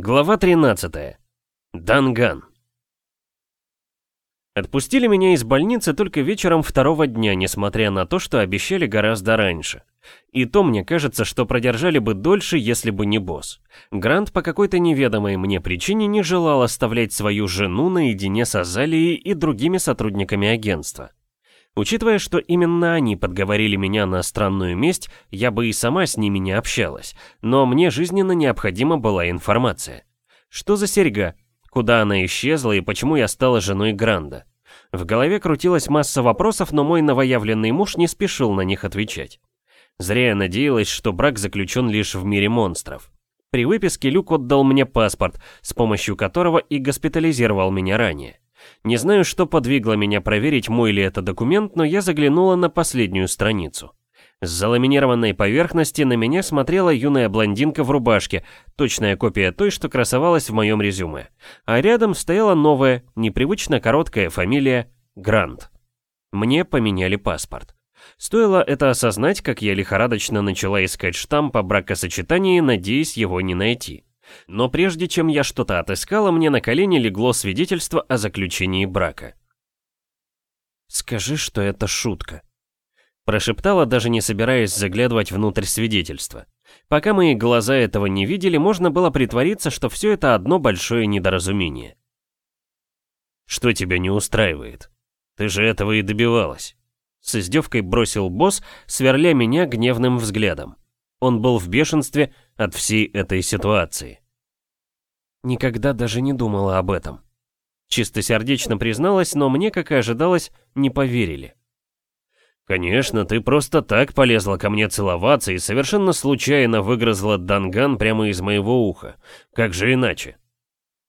Глава 13. Данган. Отпустили меня из больницы только вечером второго дня, несмотря на то, что обещали гораздо раньше. И то мне кажется, что продержали бы дольше, если бы не босс. Грант по какой-то неведомой мне причине не желал оставлять свою жену наедине с Азалией и другими сотрудниками агентства. Учитывая, что именно они подговорили меня на странную месть, я бы и сама с ними не общалась, но мне жизненно необходима была информация. Что за серьга? Куда она исчезла и почему я стала женой Гранда? В голове крутилась масса вопросов, но мой новоявленный муж не спешил на них отвечать. Зря я надеялась, что брак заключен лишь в мире монстров. При выписке Люк отдал мне паспорт, с помощью которого и госпитализировал меня ранее. Не знаю, что подвигло меня проверить, мой ли это документ, но я заглянула на последнюю страницу. С заламинированной поверхности на меня смотрела юная блондинка в рубашке, точная копия той, что красовалась в моем резюме. А рядом стояла новая, непривычно короткая фамилия Грант. Мне поменяли паспорт. Стоило это осознать, как я лихорадочно начала искать штамп о бракосочетании, надеясь его не найти. Но прежде чем я что-то отыскала, мне на колени легло свидетельство о заключении брака. «Скажи, что это шутка», — прошептала, даже не собираясь заглядывать внутрь свидетельства. Пока мои глаза этого не видели, можно было притвориться, что все это одно большое недоразумение. «Что тебя не устраивает? Ты же этого и добивалась». С издевкой бросил босс, сверля меня гневным взглядом. Он был в бешенстве от всей этой ситуации. Никогда даже не думала об этом. Чистосердечно призналась, но мне, как и ожидалось, не поверили. «Конечно, ты просто так полезла ко мне целоваться и совершенно случайно выгрызла данган прямо из моего уха. Как же иначе?»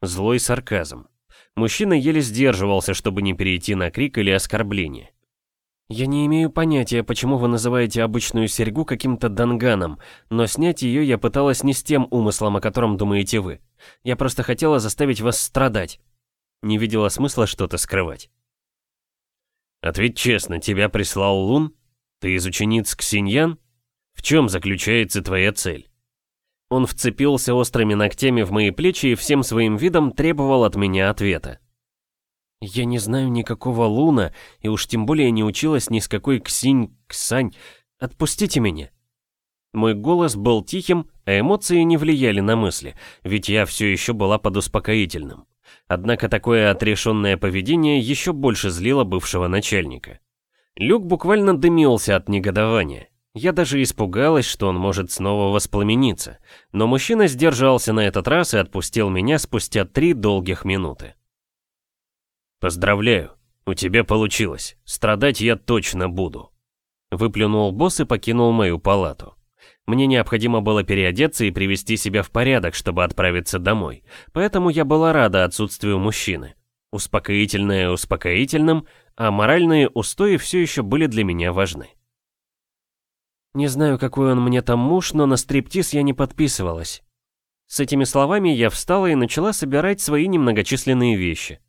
Злой сарказм. Мужчина еле сдерживался, чтобы не перейти на крик или оскорбление. «Я не имею понятия, почему вы называете обычную серьгу каким-то данганом, но снять ее я пыталась не с тем умыслом, о котором думаете вы. Я просто хотела заставить вас страдать». Не видела смысла что-то скрывать. «Ответь честно, тебя прислал Лун? Ты из учениц Ксиньян? В чем заключается твоя цель?» Он вцепился острыми ногтями в мои плечи и всем своим видом требовал от меня ответа. Я не знаю никакого Луна, и уж тем более не училась ни с какой Ксинь, Ксань. Отпустите меня. Мой голос был тихим, а эмоции не влияли на мысли, ведь я все еще была под успокоительным. Однако такое отрешенное поведение еще больше злило бывшего начальника. Люк буквально дымился от негодования. Я даже испугалась, что он может снова воспламениться, но мужчина сдержался на этот раз и отпустил меня спустя три долгих минуты. «Поздравляю, у тебя получилось. Страдать я точно буду». Выплюнул босс и покинул мою палату. Мне необходимо было переодеться и привести себя в порядок, чтобы отправиться домой. Поэтому я была рада отсутствию мужчины. Успокоительное успокоительным, а моральные устои все еще были для меня важны. Не знаю, какой он мне там муж, но на стриптиз я не подписывалась. С этими словами я встала и начала собирать свои немногочисленные вещи.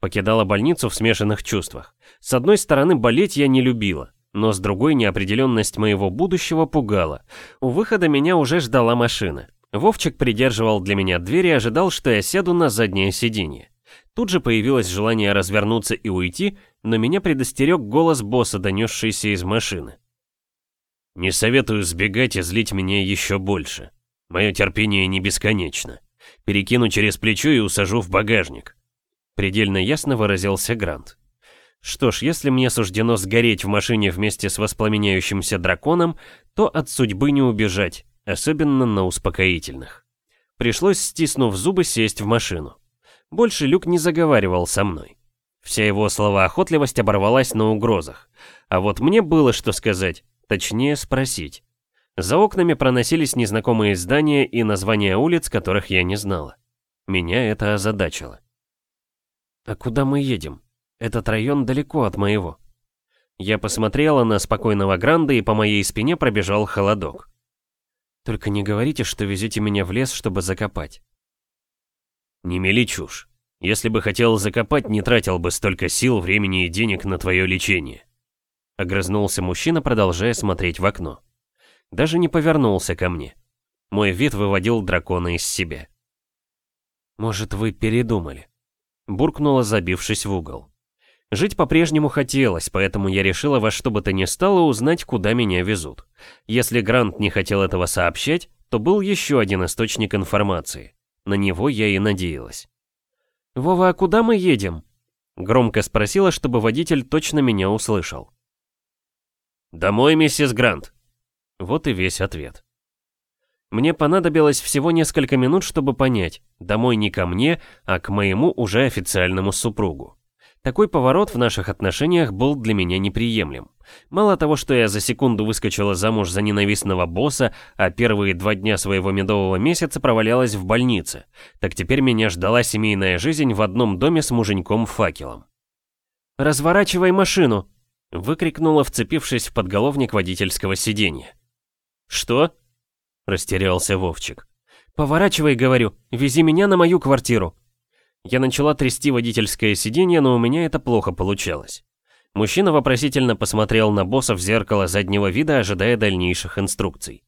Покидала больницу в смешанных чувствах. С одной стороны, болеть я не любила, но с другой неопределенность моего будущего пугала. У выхода меня уже ждала машина. Вовчик придерживал для меня дверь и ожидал, что я сяду на заднее сиденье. Тут же появилось желание развернуться и уйти, но меня предостерег голос босса, донесшийся из машины. «Не советую сбегать и злить меня еще больше. Мое терпение не бесконечно. Перекину через плечо и усажу в багажник. Предельно ясно выразился Грант. Что ж, если мне суждено сгореть в машине вместе с воспламеняющимся драконом, то от судьбы не убежать, особенно на успокоительных. Пришлось, стиснув зубы, сесть в машину. Больше Люк не заговаривал со мной. Вся его словоохотливость оборвалась на угрозах. А вот мне было что сказать, точнее спросить. За окнами проносились незнакомые здания и названия улиц, которых я не знала. Меня это озадачило. «А куда мы едем? Этот район далеко от моего». Я посмотрела на спокойного Гранда, и по моей спине пробежал холодок. «Только не говорите, что везете меня в лес, чтобы закопать». «Не мели чушь. Если бы хотел закопать, не тратил бы столько сил, времени и денег на твое лечение». Огрызнулся мужчина, продолжая смотреть в окно. Даже не повернулся ко мне. Мой вид выводил дракона из себя. «Может, вы передумали?» Буркнула, забившись в угол. Жить по-прежнему хотелось, поэтому я решила во что бы то ни стало узнать, куда меня везут. Если Грант не хотел этого сообщать, то был еще один источник информации. На него я и надеялась. «Вова, а куда мы едем?» Громко спросила, чтобы водитель точно меня услышал. «Домой, миссис Грант!» Вот и весь ответ. Мне понадобилось всего несколько минут, чтобы понять, домой не ко мне, а к моему уже официальному супругу. Такой поворот в наших отношениях был для меня неприемлем. Мало того, что я за секунду выскочила замуж за ненавистного босса, а первые два дня своего медового месяца провалялась в больнице, так теперь меня ждала семейная жизнь в одном доме с муженьком-факелом. «Разворачивай машину!» — выкрикнула, вцепившись в подголовник водительского сиденья. «Что?» — растерялся Вовчик. «Поворачивай, говорю, вези меня на мою квартиру!» Я начала трясти водительское сиденье, но у меня это плохо получалось. Мужчина вопросительно посмотрел на босса в зеркало заднего вида, ожидая дальнейших инструкций.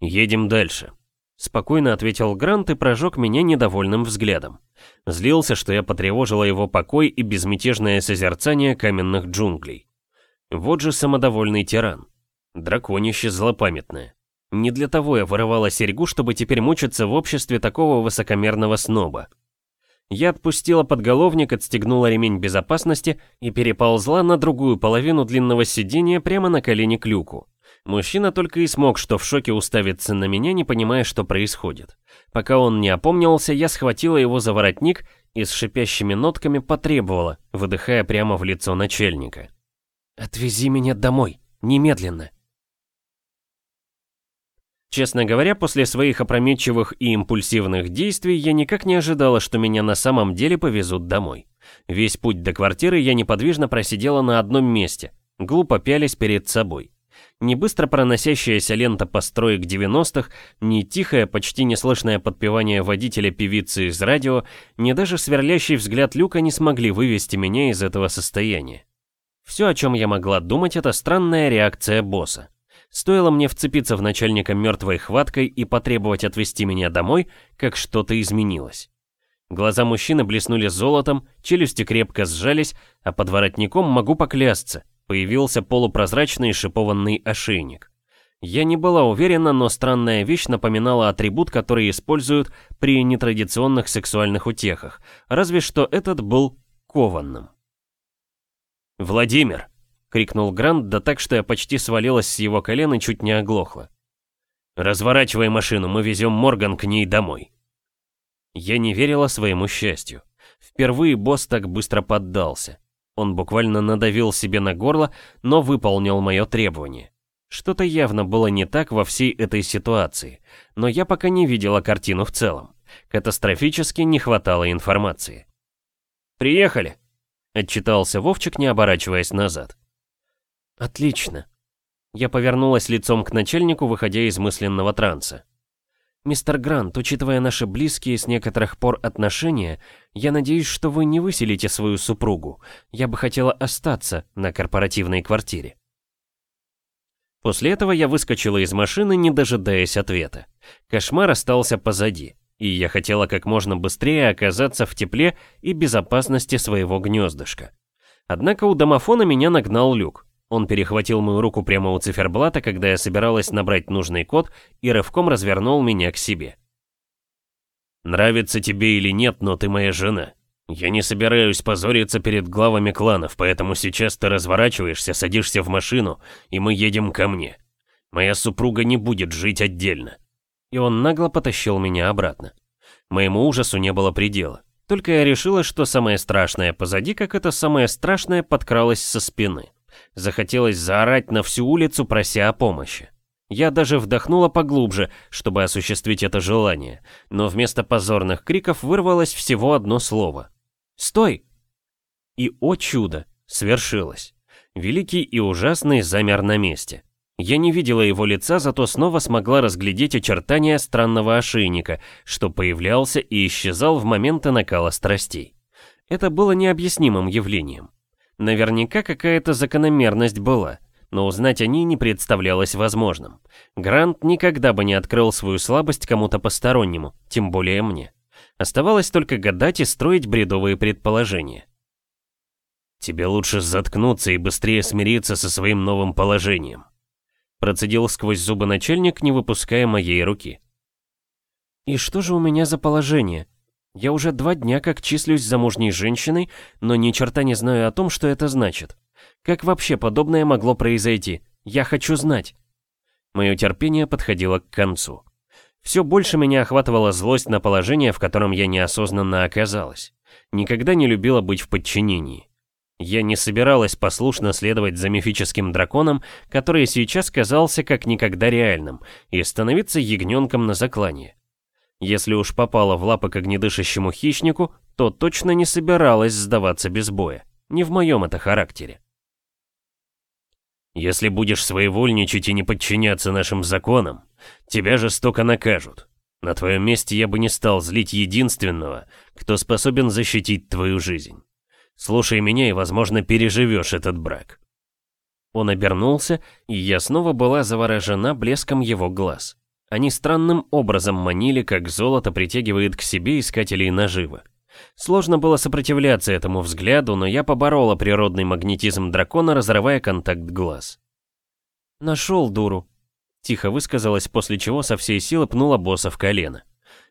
«Едем дальше», — спокойно ответил Грант и прожег меня недовольным взглядом. Злился, что я потревожила его покой и безмятежное созерцание каменных джунглей. Вот же самодовольный тиран. Драконище злопамятное. Не для того я вырывала серьгу, чтобы теперь мучиться в обществе такого высокомерного сноба. Я отпустила подголовник, отстегнула ремень безопасности и переползла на другую половину длинного сиденья прямо на колени к люку. Мужчина только и смог, что в шоке уставиться на меня, не понимая, что происходит. Пока он не опомнился, я схватила его за воротник и с шипящими нотками потребовала, выдыхая прямо в лицо начальника. «Отвези меня домой, немедленно!» Честно говоря, после своих опрометчивых и импульсивных действий я никак не ожидала, что меня на самом деле повезут домой. Весь путь до квартиры я неподвижно просидела на одном месте, глупо пялись перед собой. Ни быстро проносящаяся лента построек 90-х, ни тихое, почти неслышное подпевание водителя певицы из радио, ни даже сверлящий взгляд Люка не смогли вывести меня из этого состояния. Все, о чем я могла думать, это странная реакция босса. Стоило мне вцепиться в начальника мертвой хваткой и потребовать отвезти меня домой, как что-то изменилось. Глаза мужчины блеснули золотом, челюсти крепко сжались, а под воротником, могу поклясться, появился полупрозрачный шипованный ошейник. Я не была уверена, но странная вещь напоминала атрибут, который используют при нетрадиционных сексуальных утехах, разве что этот был кованным. «Владимир!» Крикнул Грант, да так, что я почти свалилась с его колен и чуть не оглохла. «Разворачивай машину, мы везем Морган к ней домой». Я не верила своему счастью. Впервые босс так быстро поддался. Он буквально надавил себе на горло, но выполнил мое требование. Что-то явно было не так во всей этой ситуации, но я пока не видела картину в целом. Катастрофически не хватало информации. «Приехали!» — отчитался Вовчик, не оборачиваясь назад. «Отлично». Я повернулась лицом к начальнику, выходя из мысленного транса. «Мистер Грант, учитывая наши близкие с некоторых пор отношения, я надеюсь, что вы не выселите свою супругу. Я бы хотела остаться на корпоративной квартире». После этого я выскочила из машины, не дожидаясь ответа. Кошмар остался позади, и я хотела как можно быстрее оказаться в тепле и безопасности своего гнездышка. Однако у домофона меня нагнал люк. Он перехватил мою руку прямо у циферблата, когда я собиралась набрать нужный код, и рывком развернул меня к себе. «Нравится тебе или нет, но ты моя жена. Я не собираюсь позориться перед главами кланов, поэтому сейчас ты разворачиваешься, садишься в машину, и мы едем ко мне. Моя супруга не будет жить отдельно». И он нагло потащил меня обратно. Моему ужасу не было предела. Только я решила, что самое страшное позади, как это самое страшное подкралось со спины. Захотелось заорать на всю улицу, прося о помощи. Я даже вдохнула поглубже, чтобы осуществить это желание, но вместо позорных криков вырвалось всего одно слово. «Стой!» И, о чудо, свершилось. Великий и ужасный замер на месте. Я не видела его лица, зато снова смогла разглядеть очертания странного ошейника, что появлялся и исчезал в моменты накала страстей. Это было необъяснимым явлением. Наверняка какая-то закономерность была, но узнать о ней не представлялось возможным. Грант никогда бы не открыл свою слабость кому-то постороннему, тем более мне. Оставалось только гадать и строить бредовые предположения. «Тебе лучше заткнуться и быстрее смириться со своим новым положением», процедил сквозь зубы начальник, не выпуская моей руки. «И что же у меня за положение? Я уже два дня как числюсь замужней женщиной, но ни черта не знаю о том, что это значит. Как вообще подобное могло произойти? Я хочу знать». Мое терпение подходило к концу. Все больше меня охватывала злость на положение, в котором я неосознанно оказалась. Никогда не любила быть в подчинении. Я не собиралась послушно следовать за мифическим драконом, который сейчас казался как никогда реальным, и становиться ягненком на заклание. Если уж попала в лапы к огнедышащему хищнику, то точно не собиралась сдаваться без боя. Не в моем это характере. Если будешь своевольничать и не подчиняться нашим законам, тебя жестоко накажут. На твоем месте я бы не стал злить единственного, кто способен защитить твою жизнь. Слушай меня и, возможно, переживешь этот брак. Он обернулся, и я снова была заворожена блеском его глаз. Они странным образом манили, как золото притягивает к себе искателей наживы. Сложно было сопротивляться этому взгляду, но я поборола природный магнетизм дракона, разрывая контакт глаз. «Нашел дуру», — тихо высказалась, после чего со всей силы пнула босса в колено.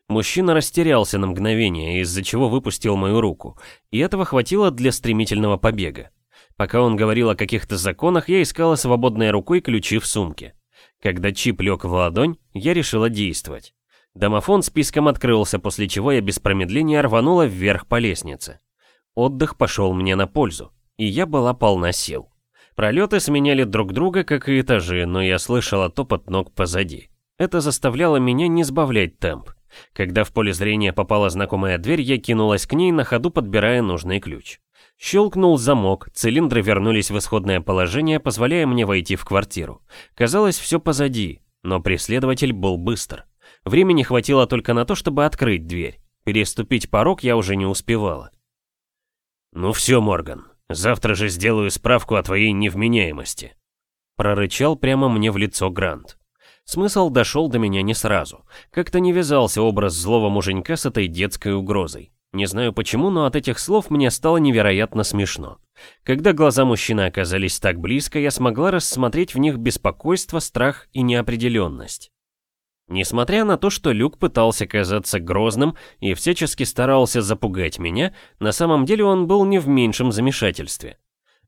Мужчина растерялся на мгновение, из-за чего выпустил мою руку, и этого хватило для стремительного побега. Пока он говорил о каких-то законах, я искала свободной рукой ключи в сумке. Когда чип лег в ладонь, я решила действовать. Домофон списком открылся, после чего я без промедления рванула вверх по лестнице. Отдых пошел мне на пользу, и я была полна сил. Пролеты сменяли друг друга, как и этажи, но я слышала топот ног позади. Это заставляло меня не сбавлять темп. Когда в поле зрения попала знакомая дверь, я кинулась к ней, на ходу подбирая нужный ключ. Щелкнул замок, цилиндры вернулись в исходное положение, позволяя мне войти в квартиру. Казалось, все позади, но преследователь был быстр. Времени хватило только на то, чтобы открыть дверь. Переступить порог я уже не успевала. «Ну все, Морган, завтра же сделаю справку о твоей невменяемости», прорычал прямо мне в лицо Грант. Смысл дошел до меня не сразу. Как-то не вязался образ злого муженька с этой детской угрозой. Не знаю почему, но от этих слов мне стало невероятно смешно. Когда глаза мужчины оказались так близко, я смогла рассмотреть в них беспокойство, страх и неопределенность. Несмотря на то, что Люк пытался казаться грозным и всячески старался запугать меня, на самом деле он был не в меньшем замешательстве.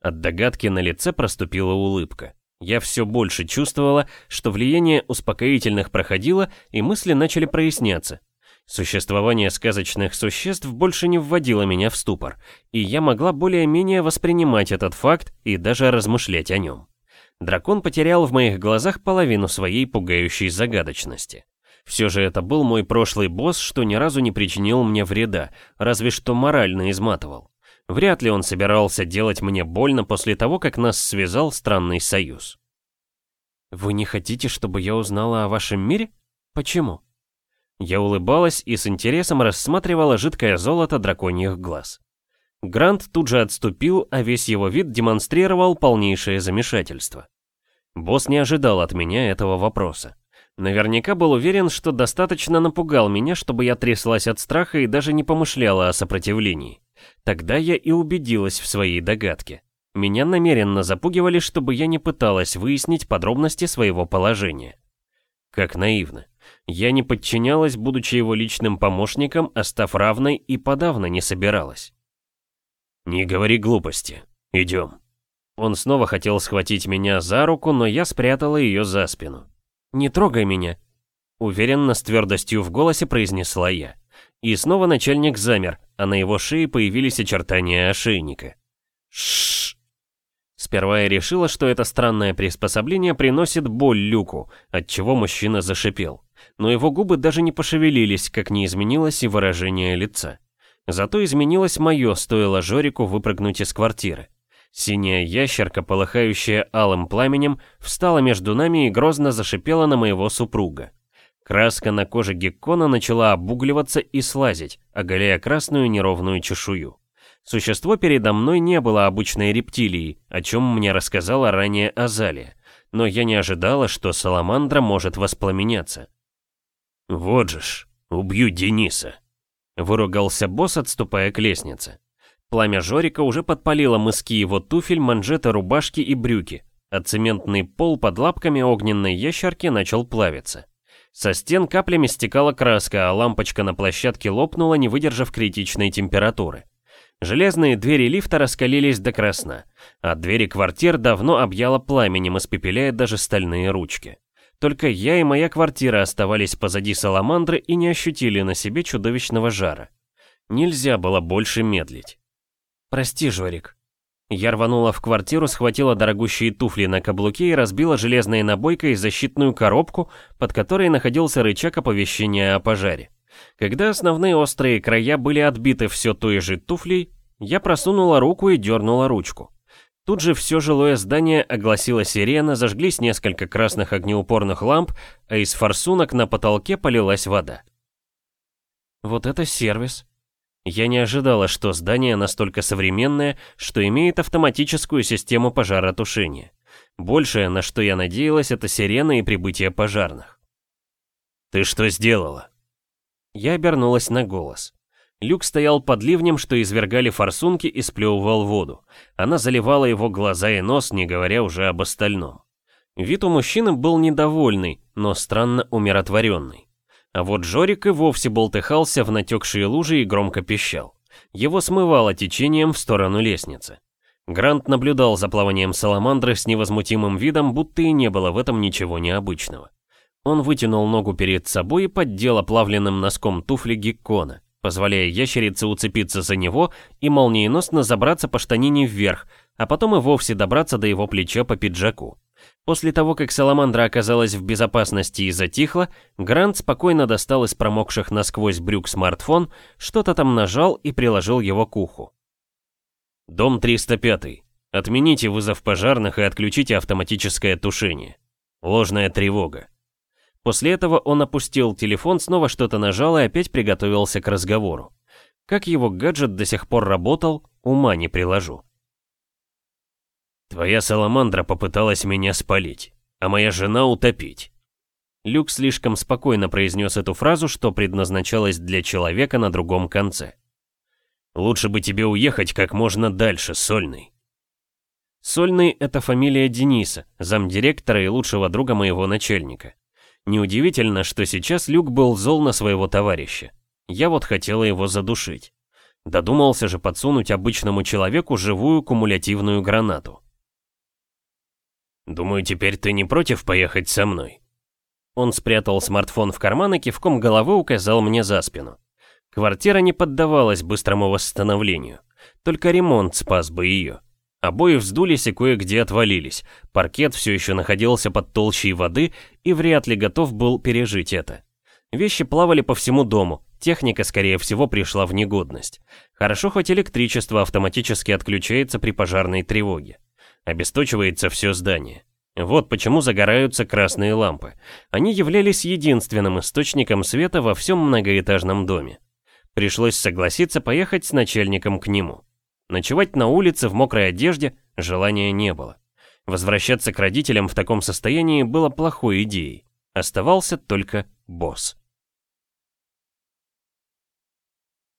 От догадки на лице проступила улыбка. Я все больше чувствовала, что влияние успокоительных проходило, и мысли начали проясняться. Существование сказочных существ больше не вводило меня в ступор, и я могла более-менее воспринимать этот факт и даже размышлять о нем. Дракон потерял в моих глазах половину своей пугающей загадочности. Все же это был мой прошлый босс, что ни разу не причинил мне вреда, разве что морально изматывал. Вряд ли он собирался делать мне больно после того, как нас связал странный союз. «Вы не хотите, чтобы я узнала о вашем мире? Почему?» Я улыбалась и с интересом рассматривала жидкое золото драконьих глаз. Грант тут же отступил, а весь его вид демонстрировал полнейшее замешательство. Босс не ожидал от меня этого вопроса. Наверняка был уверен, что достаточно напугал меня, чтобы я тряслась от страха и даже не помышляла о сопротивлении. Тогда я и убедилась в своей догадке. Меня намеренно запугивали, чтобы я не пыталась выяснить подробности своего положения. Как наивно. Я не подчинялась, будучи его личным помощником, а став равной и подавно не собиралась. «Не говори глупости. Идем». Он снова хотел схватить меня за руку, но я спрятала ее за спину. «Не трогай меня», — уверенно с твердостью в голосе произнесла я. И снова начальник замер, а на его шее появились очертания ошейника. Шш. Сперва я решила, что это странное приспособление приносит боль Люку, от чего мужчина зашипел. Но его губы даже не пошевелились, как не изменилось и выражение лица. Зато изменилось мое, стоило Жорику выпрыгнуть из квартиры. Синяя ящерка, полыхающая алым пламенем, встала между нами и грозно зашипела на моего супруга. Краска на коже геккона начала обугливаться и слазить, оголяя красную неровную чешую. Существо передо мной не было обычной рептилией, о чем мне рассказала ранее Азалия, но я не ожидала, что саламандра может воспламеняться. «Вот же ж, убью Дениса», Выругался босс, отступая к лестнице. Пламя Жорика уже подпалило мыски его туфель, манжеты, рубашки и брюки, а цементный пол под лапками огненной ящерки начал плавиться. Со стен каплями стекала краска, а лампочка на площадке лопнула, не выдержав критичной температуры. Железные двери лифта раскалились до красна, а двери квартир давно объяло пламенем, испепеляя даже стальные ручки. Только я и моя квартира оставались позади саламандры и не ощутили на себе чудовищного жара. Нельзя было больше медлить. «Прости, Жорик». Я рванула в квартиру, схватила дорогущие туфли на каблуке и разбила железной набойкой защитную коробку, под которой находился рычаг оповещения о пожаре. Когда основные острые края были отбиты все той же туфлей, я просунула руку и дернула ручку. Тут же все жилое здание огласила сирена, зажглись несколько красных огнеупорных ламп, а из форсунок на потолке полилась вода. Вот это сервис. Я не ожидала, что здание настолько современное, что имеет автоматическую систему пожаротушения. Большее, на что я надеялась, это сирена и прибытие пожарных. «Ты что сделала?» Я обернулась на голос. Люк стоял под ливнем, что извергали форсунки и сплевывал воду. Она заливала его глаза и нос, не говоря уже об остальном. Вид у мужчины был недовольный, но странно умиротворенный. А вот Жорик и вовсе болтыхался в натекшие лужи и громко пищал. Его смывало течением в сторону лестницы. Грант наблюдал за плаванием саламандры с невозмутимым видом, будто и не было в этом ничего необычного. Он вытянул ногу перед собой и поддел оплавленным носком туфли геккона, позволяя ящерице уцепиться за него и молниеносно забраться по штанине вверх, а потом и вовсе добраться до его плеча по пиджаку. После того, как Саламандра оказалась в безопасности и затихла, Грант спокойно достал из промокших насквозь брюк смартфон, что-то там нажал и приложил его к уху. «Дом 305. Отмените вызов пожарных и отключите автоматическое тушение. Ложная тревога. После этого он опустил телефон, снова что-то нажал и опять приготовился к разговору. Как его гаджет до сих пор работал, ума не приложу. «Твоя саламандра попыталась меня спалить, а моя жена утопить». Люк слишком спокойно произнес эту фразу, что предназначалась для человека на другом конце. «Лучше бы тебе уехать как можно дальше, Сольный». Сольный — это фамилия Дениса, замдиректора и лучшего друга моего начальника. Неудивительно, что сейчас Люк был зол на своего товарища. Я вот хотела его задушить. Додумался же подсунуть обычному человеку живую кумулятивную гранату. «Думаю, теперь ты не против поехать со мной?» Он спрятал смартфон в карман и кивком головы указал мне за спину. Квартира не поддавалась быстрому восстановлению. Только ремонт спас бы ее. Обои вздулись и кое-где отвалились. Паркет все еще находился под толщей воды и вряд ли готов был пережить это. Вещи плавали по всему дому, техника, скорее всего, пришла в негодность. Хорошо, хоть электричество автоматически отключается при пожарной тревоге. Обесточивается все здание. Вот почему загораются красные лампы. Они являлись единственным источником света во всем многоэтажном доме. Пришлось согласиться поехать с начальником к нему. Ночевать на улице в мокрой одежде желания не было. Возвращаться к родителям в таком состоянии было плохой идеей. Оставался только босс.